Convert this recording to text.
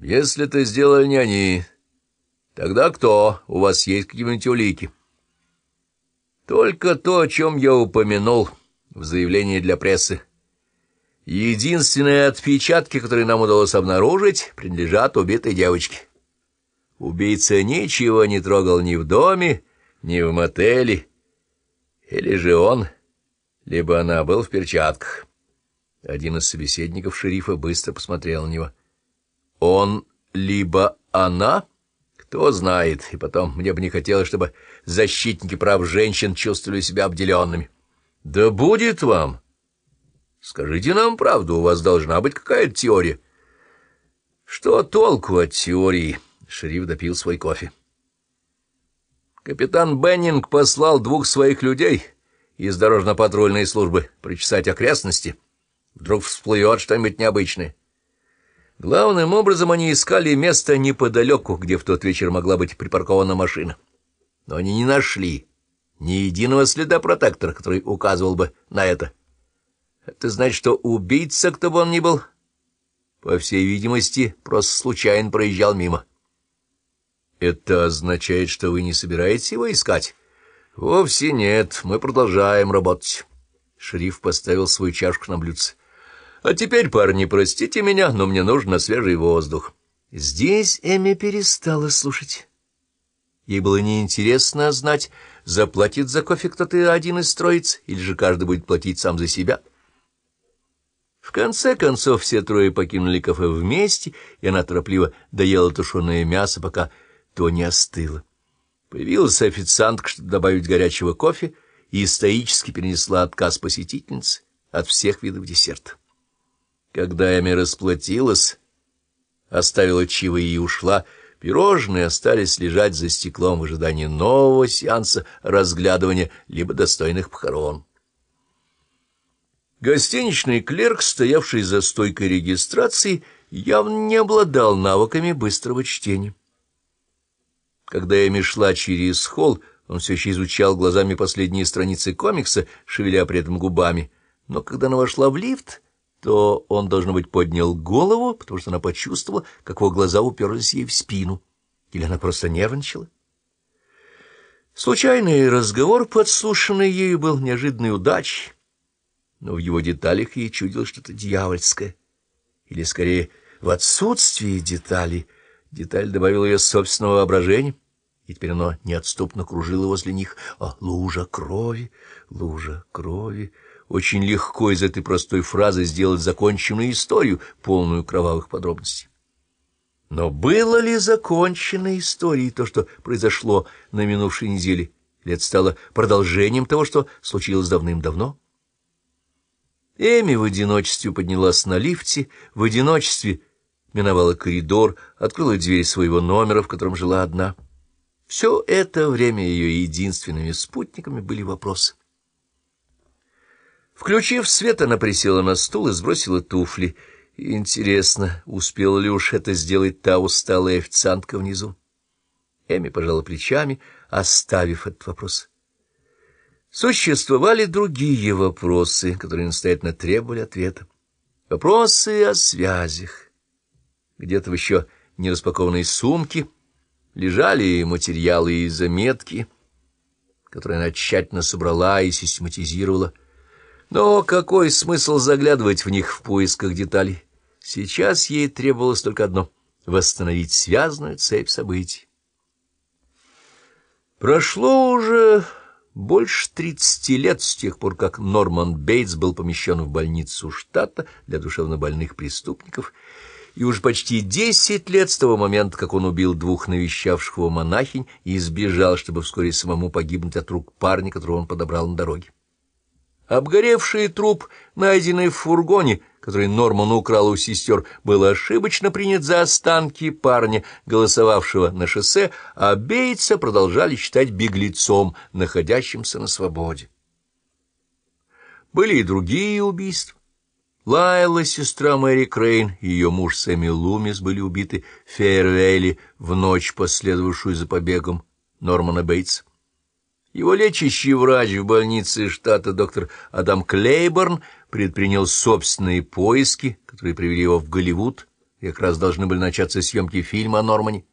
Если это сделали не они, тогда кто? У вас есть какие-нибудь улики? Только то, о чем я упомянул в заявлении для прессы. Единственные отпечатки, которые нам удалось обнаружить, принадлежат убитой девочке. Убийца ничего не трогал ни в доме, ни в мотеле. Или же он, либо она был в перчатках. Один из собеседников шерифа быстро посмотрел на него. Он либо она? Кто знает. И потом, мне бы не хотелось, чтобы защитники прав женщин чувствовали себя обделенными. Да будет вам! Скажите нам правду, у вас должна быть какая-то теория. Что толку от теории? Шериф допил свой кофе. Капитан Беннинг послал двух своих людей из дорожно-патрульной службы причесать окрестности. Вдруг всплывет что-нибудь необычное. Главным образом они искали место неподалеку, где в тот вечер могла быть припаркована машина. Но они не нашли ни единого следа протектора, который указывал бы на это. Это значит, что убийца, кто бы он ни был, по всей видимости, просто случайно проезжал мимо. Это означает, что вы не собираетесь его искать? Вовсе нет, мы продолжаем работать. Шериф поставил свою чашку на блюдце. А теперь, парни, простите меня, но мне нужен на свежий воздух. Здесь Эми перестала слушать. Ей было неинтересно знать, заплатит за кофе кто-то один из троиц, или же каждый будет платить сам за себя. В конце концов все трое покинули кафе вместе, и она торопливо доела тушеное мясо, пока то не остыло. Появилась официантка, чтобы добавить горячего кофе, и стоически перенесла отказ посетительницы от всех видов десерта. Когда Эми расплатилась, оставила чаевые и ушла, пирожные остались лежать за стеклом в ожидании нового сеанса разглядывания либо достойных похорон. Гостиничный клерк, стоявший за стойкой регистрации, явно не обладал навыками быстрого чтения. Когда Эми шла через холл, он все еще изучал глазами последние страницы комикса, шевеля при этом губами. Но когда она вошла в лифт то он, должно быть, поднял голову, потому что она почувствовала, как его глаза уперлись ей в спину. Или она просто нервничала? Случайный разговор, подслушанный ею, был неожиданной удачей, но в его деталях ей чудилось что-то дьявольское. Или, скорее, в отсутствии деталей. Деталь добавила ее собственного воображения, и теперь оно неотступно кружило возле них. А лужа крови, лужа крови... Очень легко из этой простой фразы сделать законченную историю, полную кровавых подробностей. Но было ли законченной историей то, что произошло на минувшей неделе, или это стало продолжением того, что случилось давным-давно? Эми в одиночестве поднялась на лифте, в одиночестве миновала коридор, открыла дверь своего номера, в котором жила одна. Все это время ее единственными спутниками были вопросы. Включив свет, она присела на стул и сбросила туфли. Интересно, успела ли уж это сделать та усталая официантка внизу? Эми пожала плечами, оставив этот вопрос. Существовали другие вопросы, которые настоятельно требовали ответа. Вопросы о связях. Где-то в еще не распакованной сумке лежали материалы и заметки, которые она тщательно собрала и систематизировала, но какой смысл заглядывать в них в поисках деталей? Сейчас ей требовалось только одно — восстановить связанную цепь событий. Прошло уже больше тридцати лет с тех пор, как Норман Бейтс был помещен в больницу штата для душевнобольных преступников, и уже почти десять лет с того момента, как он убил двух навещавших его монахинь и избежал, чтобы вскоре самому погибнуть от рук парня, которого он подобрал на дороге. Обгоревший труп, найденный в фургоне, который Норман украл у сестер, был ошибочно принят за останки парня, голосовавшего на шоссе, а Бейтса продолжали считать беглецом, находящимся на свободе. Были и другие убийства. Лайла, сестра Мэри Крейн, и ее муж Сэмми Лумис были убиты в Фейервейле в ночь, последовавшую за побегом Нормана Бейтса. Его лечащий врач в больнице штата доктор Адам Клейборн предпринял собственные поиски, которые привели его в Голливуд, и как раз должны были начаться съемки фильма о Нормане.